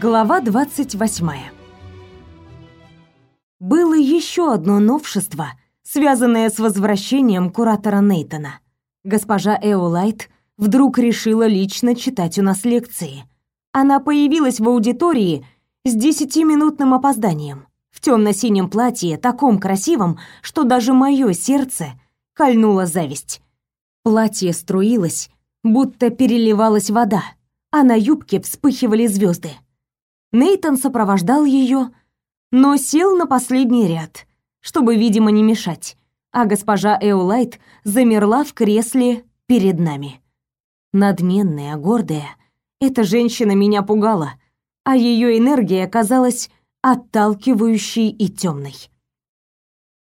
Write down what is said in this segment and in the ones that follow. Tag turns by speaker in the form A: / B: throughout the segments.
A: Глава 28. Было еще одно новшество, связанное с возвращением куратора Нейтона. Госпожа Эолайт вдруг решила лично читать у нас лекции. Она появилась в аудитории с десятиминутным опозданием, в темно-синем платье, таком красивом, что даже мое сердце кольнула зависть. Платье струилось, будто переливалась вода, а на юбке вспыхивали звезды. Нейтон сопровождал ее, но сел на последний ряд, чтобы, видимо, не мешать, а госпожа Эолайт замерла в кресле перед нами. Надменная, гордая, эта женщина меня пугала, а ее энергия казалась отталкивающей и темной.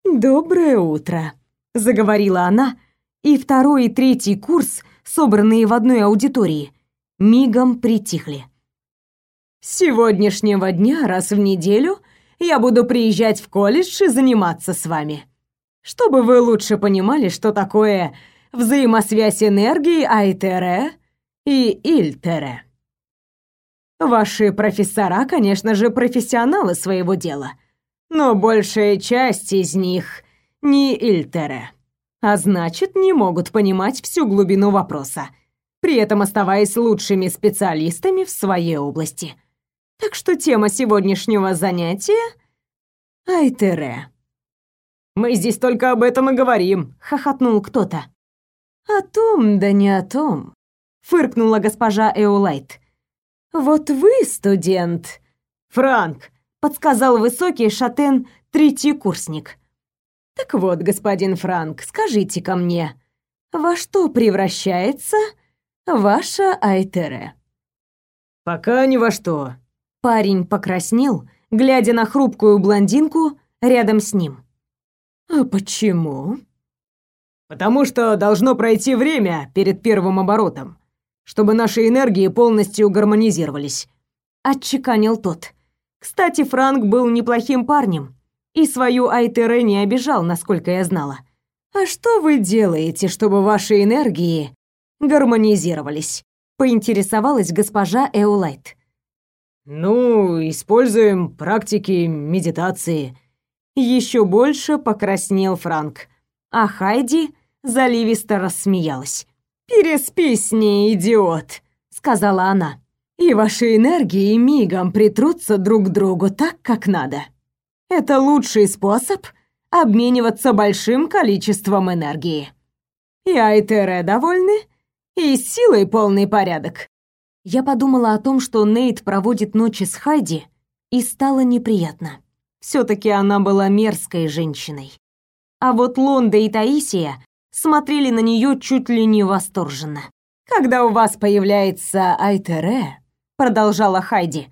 A: «Доброе утро», — заговорила она, и второй и третий курс, собранные в одной аудитории, мигом притихли сегодняшнего дня раз в неделю я буду приезжать в колледж и заниматься с вами. Чтобы вы лучше понимали, что такое взаимосвязь энергии Айтере и Ильтере. Ваши профессора, конечно же, профессионалы своего дела, но большая часть из них не Ильтере, а значит, не могут понимать всю глубину вопроса, при этом оставаясь лучшими специалистами в своей области. Так что тема сегодняшнего занятия — Айтере. «Мы здесь только об этом и говорим», — хохотнул кто-то. «О том, да не о том», — фыркнула госпожа Эолайт. «Вот вы, студент...» «Франк», — подсказал высокий шатен третий курсник. «Так вот, господин Франк, скажите-ка мне, во что превращается ваша Айтере?» «Пока ни во что», Парень покраснел, глядя на хрупкую блондинку рядом с ним. «А почему?» «Потому что должно пройти время перед первым оборотом, чтобы наши энергии полностью гармонизировались», — отчеканил тот. Кстати, Франк был неплохим парнем и свою Айтере не обижал, насколько я знала. «А что вы делаете, чтобы ваши энергии гармонизировались?» — поинтересовалась госпожа Эулайт. Ну, используем практики медитации. Еще больше покраснел Франк, а Хайди заливисто рассмеялась. Переспи с ней, идиот, сказала она. И ваши энергии мигом притрутся друг к другу так, как надо. Это лучший способ обмениваться большим количеством энергии. И Айтере довольны, и силой полный порядок. Я подумала о том, что Нейт проводит ночи с Хайди, и стало неприятно. все таки она была мерзкой женщиной. А вот Лонда и Таисия смотрели на нее чуть ли не восторженно. «Когда у вас появляется Айтере», — продолжала Хайди,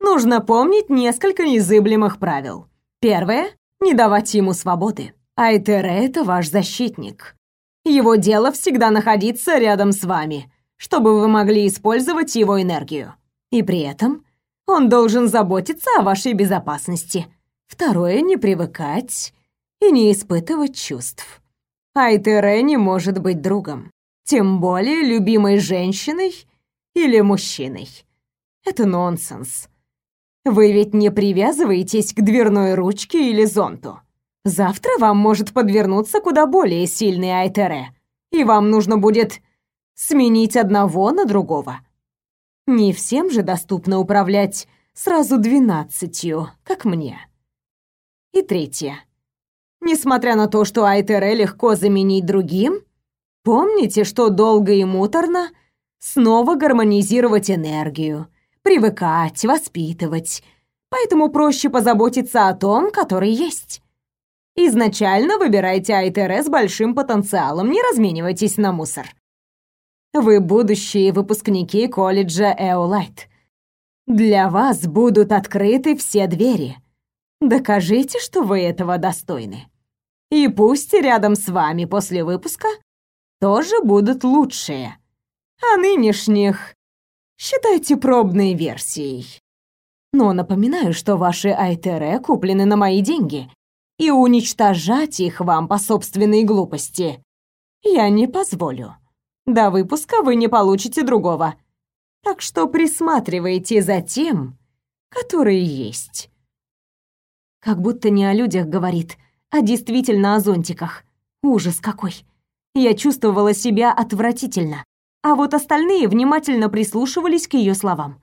A: «нужно помнить несколько незыблемых правил. Первое — не давать ему свободы. Айтере — это ваш защитник. Его дело всегда находиться рядом с вами, чтобы вы могли использовать его энергию. И при этом он должен заботиться о вашей безопасности. Второе — не привыкать и не испытывать чувств. Айтере не может быть другом, тем более любимой женщиной или мужчиной. Это нонсенс. Вы ведь не привязываетесь к дверной ручке или зонту. Завтра вам может подвернуться куда более сильный Айтере, и вам нужно будет сменить одного на другого. Не всем же доступно управлять сразу двенадцатью, как мне. И третье. Несмотря на то, что Айтере легко заменить другим, помните, что долго и муторно снова гармонизировать энергию, привыкать, воспитывать. Поэтому проще позаботиться о том, который есть. Изначально выбирайте Айтере с большим потенциалом, не разменивайтесь на мусор. Вы будущие выпускники колледжа Эолайт. Для вас будут открыты все двери. Докажите, что вы этого достойны. И пусть рядом с вами после выпуска тоже будут лучшие. А нынешних считайте пробной версией. Но напоминаю, что ваши Айтере куплены на мои деньги, и уничтожать их вам по собственной глупости я не позволю. До выпуска вы не получите другого. Так что присматривайте за тем, которые есть. Как будто не о людях говорит, а действительно о зонтиках. Ужас какой. Я чувствовала себя отвратительно, а вот остальные внимательно прислушивались к ее словам.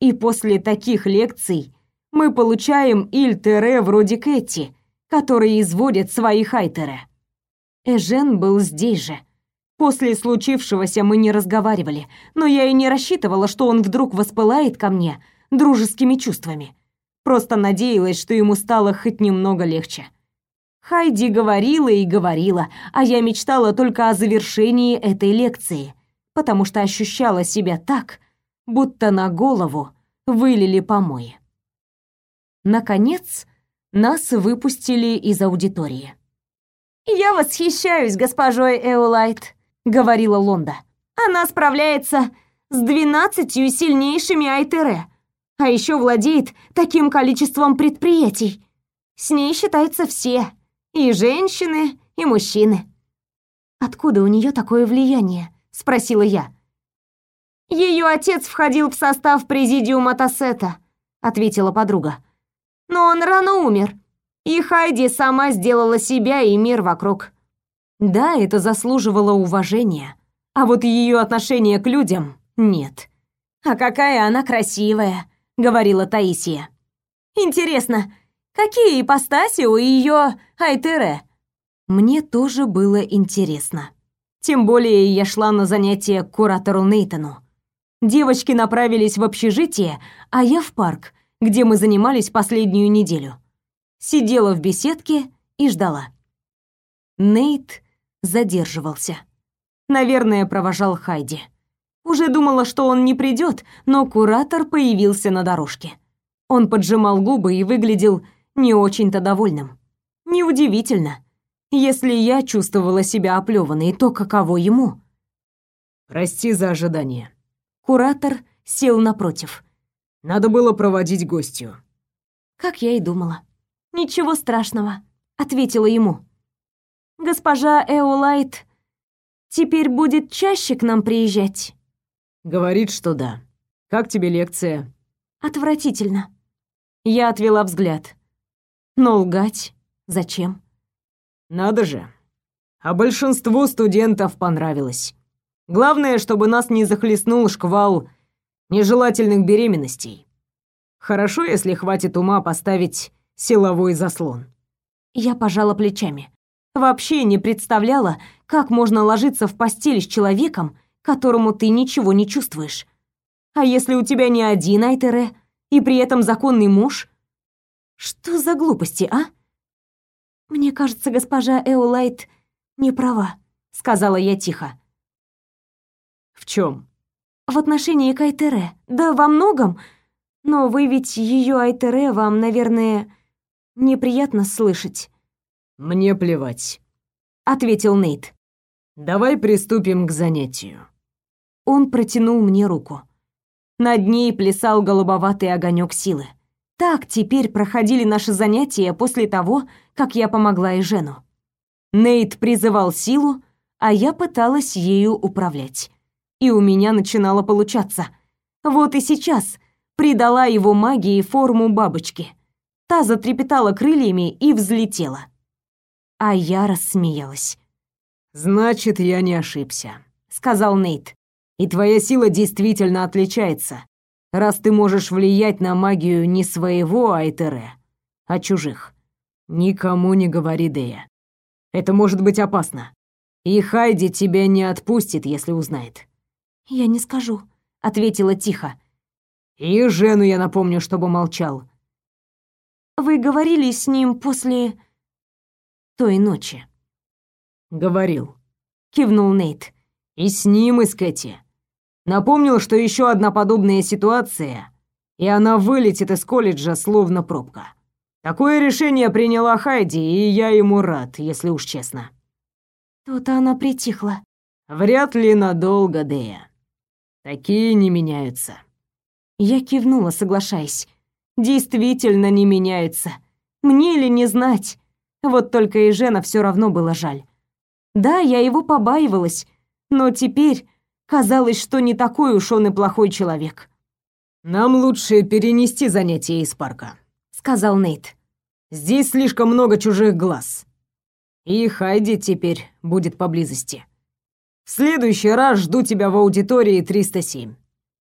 A: И после таких лекций мы получаем Ильтере вроде Кэти, которые изводят свои хайтеры. Эжен был здесь же. После случившегося мы не разговаривали, но я и не рассчитывала, что он вдруг воспылает ко мне дружескими чувствами. Просто надеялась, что ему стало хоть немного легче. Хайди говорила и говорила, а я мечтала только о завершении этой лекции, потому что ощущала себя так, будто на голову вылили помои. Наконец, нас выпустили из аудитории. «Я восхищаюсь госпожой Эолайт», — говорила Лонда. «Она справляется с двенадцатью сильнейшими Айтере, а еще владеет таким количеством предприятий. С ней считаются все, и женщины, и мужчины». «Откуда у нее такое влияние?» — спросила я. Ее отец входил в состав президиума Тассета, ответила подруга. Но он рано умер, и Хайди сама сделала себя и мир вокруг. Да, это заслуживало уважения, а вот ее отношение к людям нет. А какая она красивая, говорила Таисия. Интересно, какие ипостаси у ее Айтере? Мне тоже было интересно. Тем более я шла на занятия к куратору Нейтану. Девочки направились в общежитие, а я в парк, где мы занимались последнюю неделю. Сидела в беседке и ждала. Нейт задерживался. Наверное, провожал Хайди. Уже думала, что он не придет, но куратор появился на дорожке. Он поджимал губы и выглядел не очень-то довольным. Неудивительно. Если я чувствовала себя оплеванной, то каково ему?
B: «Прости за ожидание»,
A: Куратор сел напротив.
B: Надо было проводить гостью.
A: Как я и думала. Ничего страшного, ответила ему. Госпожа Эолайт теперь будет чаще к нам приезжать.
B: Говорит, что да. Как тебе лекция?
A: Отвратительно. Я отвела взгляд. Но лгать зачем?
B: Надо же. А большинству студентов понравилось. Главное, чтобы нас не захлестнул шквал нежелательных беременностей. Хорошо, если хватит ума поставить силовой заслон.
A: Я пожала плечами. Вообще не представляла, как можно ложиться в постель с человеком, которому ты ничего не чувствуешь. А если у тебя не один Айтере и при этом законный муж? Что за глупости, а? Мне кажется, госпожа Эолайт не права, сказала я тихо.
B: В чем?
A: В отношении к Айтере. Да во многом. Но вы ведь ее Айтере вам, наверное, неприятно слышать.
B: Мне плевать,
A: ответил Нейт.
B: Давай приступим к занятию.
A: Он протянул мне руку. Над ней плясал голубоватый огонек силы. Так теперь проходили наши занятия после того, как я помогла и Жену. Нейт призывал силу, а я пыталась ею управлять и у меня начинало получаться. Вот и сейчас придала его магии форму бабочки. Та затрепетала крыльями и взлетела. А я рассмеялась.
B: «Значит, я не ошибся», — сказал Нейт. «И твоя сила действительно отличается, раз ты можешь влиять на магию не своего Айтере, а чужих. Никому не говори, Дея. Это может быть опасно. И Хайди тебя не отпустит, если узнает.
A: «Я не скажу», — ответила тихо.
B: «И Жену я напомню, чтобы молчал».
A: «Вы говорили с ним после... той ночи?»
B: «Говорил», —
A: кивнул Нейт.
B: «И с ним, и с Кэти. Напомнил, что еще одна подобная ситуация, и она вылетит из колледжа словно пробка. Такое решение приняла Хайди, и я ему рад, если уж честно».
A: То-то она притихла.
B: «Вряд ли надолго, Дея. Такие не меняются.
A: Я кивнула, соглашаясь. Действительно не меняются. Мне ли не знать? Вот только и Жена все равно было жаль. Да, я его побаивалась, но теперь казалось, что не такой уж он и плохой человек.
B: Нам лучше перенести занятие из парка, сказал Нейт. Здесь слишком много чужих глаз. И Хайди теперь будет поблизости. В следующий раз жду тебя в аудитории 307.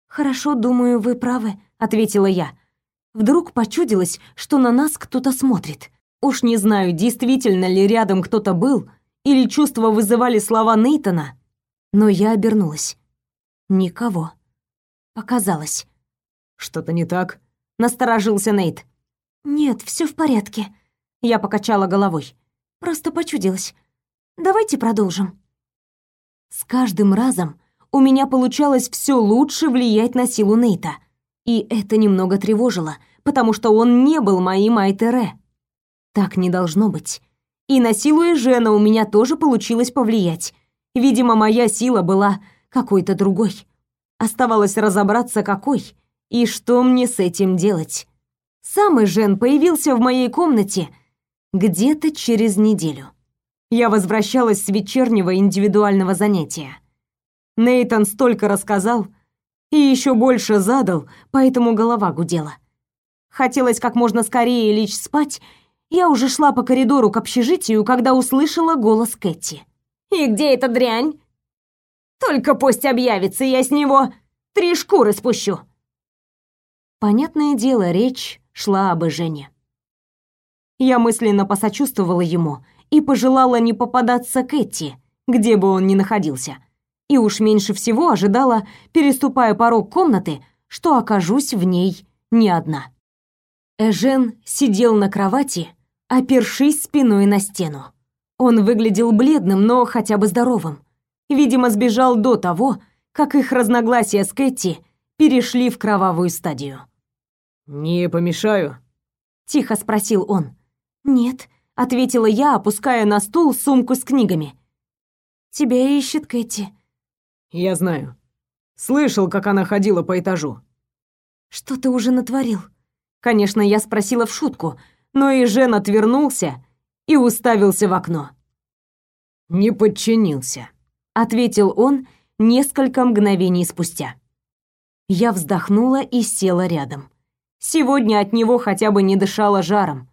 A: Хорошо, думаю, вы правы, ответила я. Вдруг почудилось, что на нас кто-то смотрит. Уж не знаю, действительно ли рядом кто-то был, или чувства вызывали слова Нейтона, но я обернулась. Никого. Показалось.
B: Что-то не так?
A: Насторожился Нейт. Нет, все в порядке. Я покачала головой. Просто почудилось. Давайте продолжим. С каждым разом у меня получалось все лучше влиять на силу Нейта. И это немного тревожило, потому что он не был моим Айтере. Так не должно быть. И на силу Эжена у меня тоже получилось повлиять. Видимо, моя сила была какой-то другой. Оставалось разобраться, какой, и что мне с этим делать. Сам Эжен появился в моей комнате где-то через неделю. Я возвращалась с вечернего индивидуального занятия. Нейтан столько рассказал и еще больше задал, поэтому голова гудела. Хотелось как можно скорее лечь спать, я уже шла по коридору к общежитию, когда услышала голос Кэти. «И где эта дрянь? Только пусть объявится, я с него три шкуры спущу!» Понятное дело, речь шла об Жене. Я мысленно посочувствовала ему и пожелала не попадаться Кэти, где бы он ни находился. И уж меньше всего ожидала, переступая порог комнаты, что окажусь в ней не одна. Эжен сидел на кровати, опершись спиной на стену. Он выглядел бледным, но хотя бы здоровым. Видимо, сбежал до того, как их разногласия с Кэти перешли в кровавую стадию.
B: «Не помешаю?»
A: — тихо спросил он. «Нет», — ответила я, опуская на стул сумку с книгами. «Тебя ищет Кэти».
B: «Я знаю. Слышал, как она ходила по этажу».
A: «Что ты уже натворил?» Конечно, я спросила в шутку, но и Жен отвернулся и уставился в окно.
B: «Не подчинился», — ответил он несколько мгновений спустя.
A: Я вздохнула и села рядом. Сегодня от него хотя бы не дышало жаром.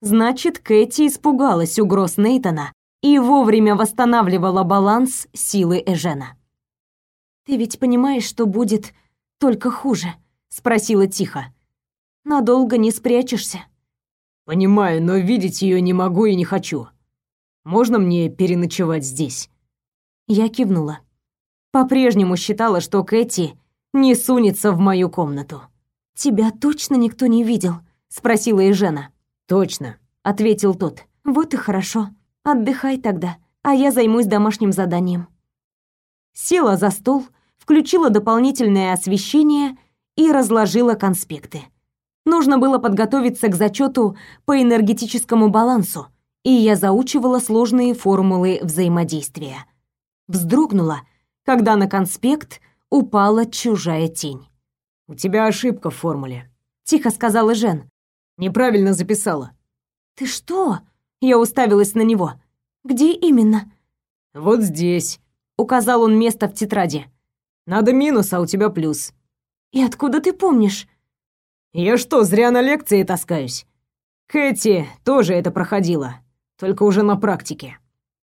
A: Значит, Кэти испугалась угроз Нейтона и вовремя восстанавливала баланс силы Эжена. «Ты ведь понимаешь, что будет только хуже?» — спросила тихо. «Надолго не спрячешься».
B: «Понимаю, но видеть ее не могу и не хочу. Можно мне переночевать здесь?»
A: Я кивнула. По-прежнему считала, что Кэти не сунется в мою комнату. «Тебя точно никто не видел?» — спросила Ежена.
B: «Точно», —
A: ответил тот. «Вот и хорошо. Отдыхай тогда, а я займусь домашним заданием». Села за стол, включила дополнительное освещение и разложила конспекты. Нужно было подготовиться к зачету по энергетическому балансу, и я заучивала сложные формулы взаимодействия. Вздрогнула, когда на конспект упала чужая тень.
B: «У тебя ошибка в формуле», —
A: тихо сказала Жен.
B: «Неправильно записала».
A: «Ты что?» — я уставилась на него. «Где именно?»
B: «Вот здесь», —
A: указал он место в тетради.
B: «Надо минус, а у тебя плюс».
A: «И откуда ты помнишь?»
B: «Я что, зря на лекции таскаюсь?» «Кэти тоже это проходила, только уже на практике.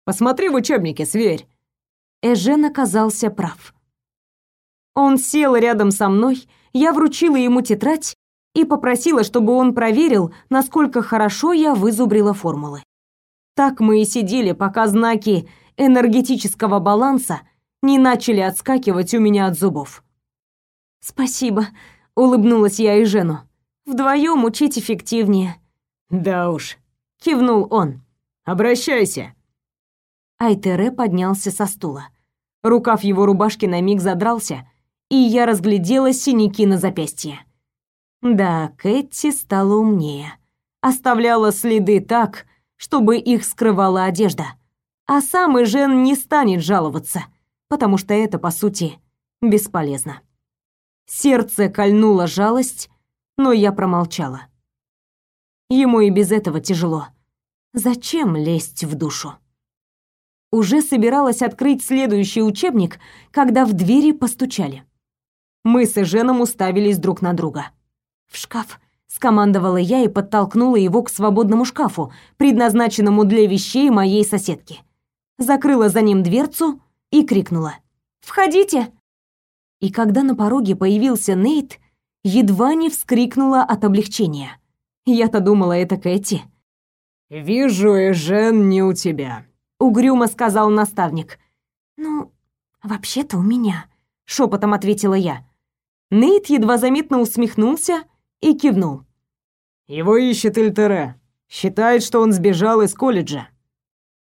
B: Посмотри в учебнике, сверь».
A: Эжен оказался прав. Он сел рядом со мной я вручила ему тетрадь и попросила, чтобы он проверил, насколько хорошо я вызубрила формулы. Так мы и сидели, пока знаки энергетического баланса не начали отскакивать у меня от зубов. «Спасибо», — улыбнулась я и Жену. «Вдвоем учить эффективнее».
B: «Да уж», —
A: кивнул он.
B: «Обращайся».
A: Айтере поднялся со стула. Рукав его рубашки на миг задрался, и я разглядела синяки на запястье. Да, Кэти стала умнее. Оставляла следы так, чтобы их скрывала одежда. А сам и Жен не станет жаловаться, потому что это, по сути, бесполезно. Сердце кольнула жалость, но я промолчала. Ему и без этого тяжело. Зачем лезть в душу? Уже собиралась открыть следующий учебник, когда в двери постучали. Мы с Эженом уставились друг на друга. «В шкаф», — скомандовала я и подтолкнула его к свободному шкафу, предназначенному для вещей моей соседки. Закрыла за ним дверцу и крикнула. «Входите!» И когда на пороге появился Нейт, едва не вскрикнула от облегчения. Я-то думала, это Кэти.
B: «Вижу, Эжен не у тебя», —
A: угрюмо сказал наставник. «Ну, вообще-то у меня», — шепотом ответила я. Нейт едва заметно усмехнулся и кивнул.
B: «Его ищет Эльтере. Считает, что он сбежал из колледжа.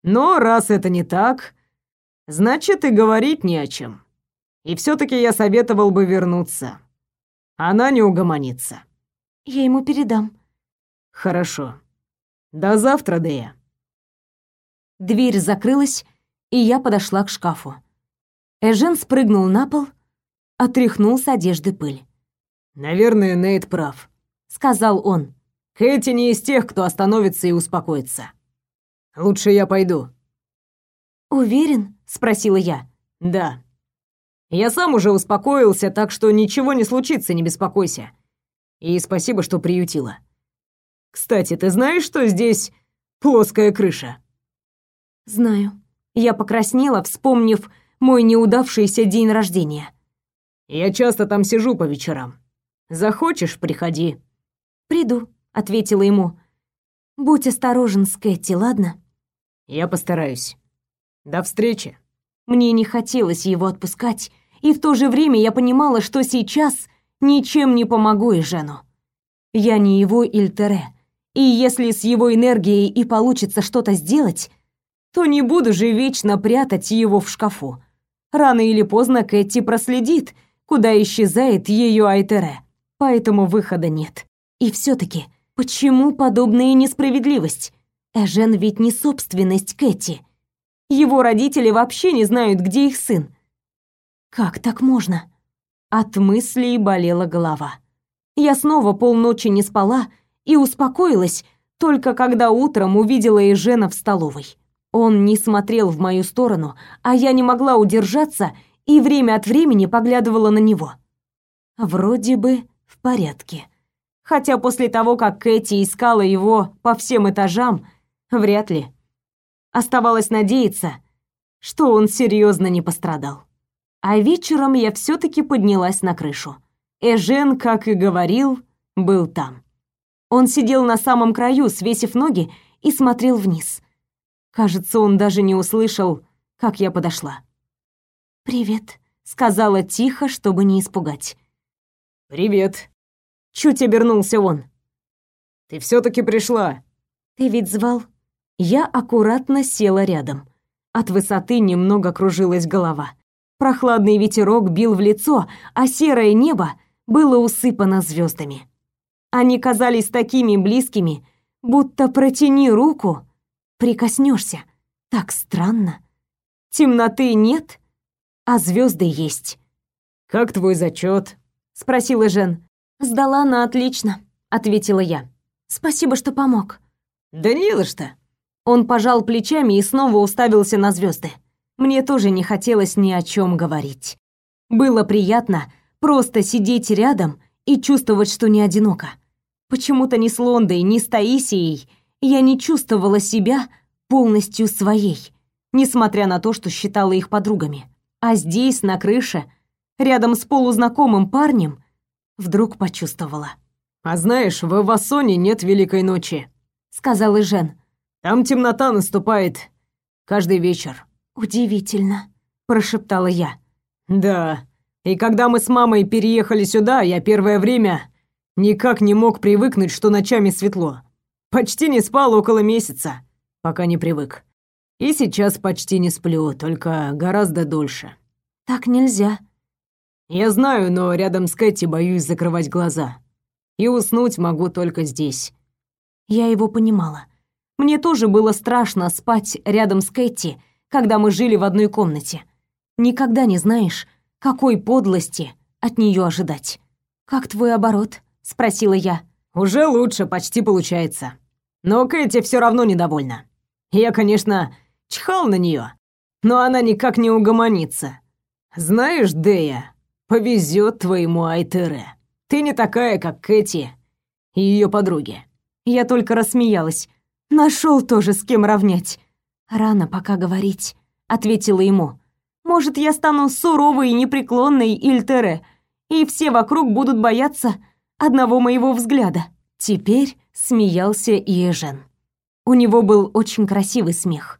B: Но раз это не так, значит и говорить не о чем. И все таки я советовал бы вернуться. Она не угомонится».
A: «Я ему передам».
B: «Хорошо. До завтра, Дея».
A: Дверь закрылась, и я подошла к шкафу. Эжен спрыгнул на пол отряхнул с одежды пыль.
B: «Наверное, Нейт прав», —
A: сказал он.
B: «Кэти не из тех, кто остановится и успокоится. Лучше я пойду».
A: «Уверен?» — спросила я.
B: «Да. Я сам уже успокоился, так что ничего не случится, не беспокойся. И спасибо, что приютила. Кстати, ты знаешь, что здесь плоская крыша?»
A: «Знаю». Я покраснела, вспомнив мой неудавшийся день рождения.
B: Я часто там сижу по вечерам. Захочешь, приходи».
A: «Приду», — ответила ему. «Будь осторожен с Кэти, ладно?»
B: «Я постараюсь. До встречи».
A: Мне не хотелось его отпускать, и в то же время я понимала, что сейчас ничем не помогу Эжену. Я не его Ильтере, и если с его энергией и получится что-то сделать, то не буду же вечно прятать его в шкафу. Рано или поздно Кэти проследит — куда исчезает ее Айтере. Поэтому выхода нет. И все таки почему подобная несправедливость? Эжен ведь не собственность Кэти. Его родители вообще не знают, где их сын. Как так можно? От мыслей болела голова. Я снова полночи не спала и успокоилась только когда утром увидела Эжена в столовой. Он не смотрел в мою сторону, а я не могла удержаться и время от времени поглядывала на него. Вроде бы в порядке. Хотя после того, как Кэти искала его по всем этажам, вряд ли. Оставалось надеяться, что он серьезно не пострадал. А вечером я все таки поднялась на крышу. Эжен, как и говорил, был там. Он сидел на самом краю, свесив ноги, и смотрел вниз. Кажется, он даже не услышал, как я подошла. «Привет», — сказала тихо, чтобы не испугать.
B: «Привет», —
A: чуть обернулся он.
B: «Ты все таки пришла».
A: «Ты ведь звал?» Я аккуратно села рядом. От высоты немного кружилась голова. Прохладный ветерок бил в лицо, а серое небо было усыпано звездами. Они казались такими близкими, будто протяни руку, прикоснешься. Так странно. Темноты нет, а звезды есть.
B: Как твой зачет?
A: спросила Жен. Сдала на отлично, ответила я. Спасибо, что помог.
B: Да не за что.
A: Он пожал плечами и снова уставился на звезды. Мне тоже не хотелось ни о чем говорить. Было приятно просто сидеть рядом и чувствовать, что не одиноко. Почему-то ни с Лондой, ни с Таисией я не чувствовала себя полностью своей, несмотря на то, что считала их подругами. А здесь, на крыше, рядом с полузнакомым парнем, вдруг почувствовала.
B: «А знаешь, в Эвасоне нет Великой Ночи», —
A: сказал Ижен.
B: «Там темнота наступает каждый вечер».
A: «Удивительно», — прошептала я.
B: «Да, и когда мы с мамой переехали сюда, я первое время никак не мог привыкнуть, что ночами светло. Почти не спал около месяца, пока не привык. И сейчас почти не сплю, только гораздо дольше.
A: Так нельзя.
B: Я знаю, но рядом с Кэти боюсь закрывать глаза. И уснуть могу только здесь.
A: Я его понимала. Мне тоже было страшно спать рядом с Кэти, когда мы жили в одной комнате. Никогда не знаешь, какой подлости от нее ожидать. Как твой оборот? спросила я.
B: Уже лучше, почти получается. Но Кэти все равно недовольна. Я, конечно, чихал на нее, но она никак не угомонится. Знаешь, Дея, Повезет твоему Айтере. Ты не такая, как Кэти и ее подруги.
A: Я только рассмеялась. Нашел тоже с кем равнять. Рано пока говорить, ответила ему. Может, я стану суровой и непреклонной Ильтере, и все вокруг будут бояться одного моего взгляда. Теперь смеялся и. У него был очень красивый смех.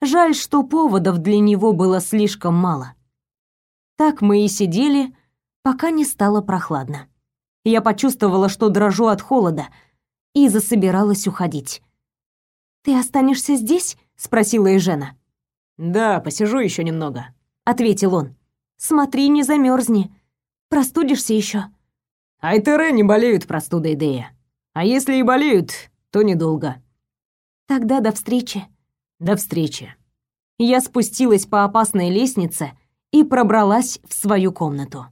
A: Жаль, что поводов для него было слишком мало. Так мы и сидели, пока не стало прохладно. Я почувствовала, что дрожу от холода, и засобиралась уходить. «Ты останешься здесь?» — спросила Эжена.
B: «Да, посижу еще немного», —
A: ответил он. «Смотри, не замерзни. Простудишься еще.
B: Айтере не болеют простудой, Дея. А если и болеют, то недолго.
A: Тогда до встречи.
B: До встречи.
A: Я спустилась по опасной лестнице и пробралась в свою комнату.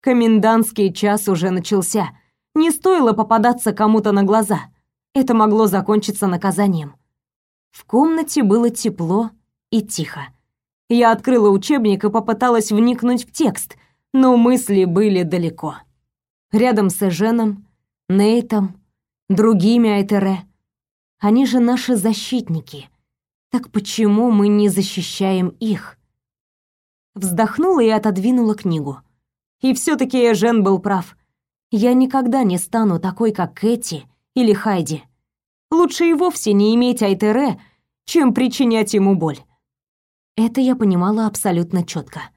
A: Комендантский час уже начался. Не стоило попадаться кому-то на глаза. Это могло закончиться наказанием. В комнате было тепло и тихо. Я открыла учебник и попыталась вникнуть в текст, но мысли были далеко. Рядом с Эженом, Нейтом, другими Айтере. Они же наши защитники. Так почему мы не защищаем их? Вздохнула и отодвинула книгу. И все таки Эжен был прав. Я никогда не стану такой, как Кэти или Хайди. Лучше и вовсе не иметь Айтере, чем причинять ему боль. Это я понимала абсолютно четко.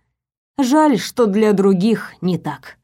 A: Жаль, что для других не так.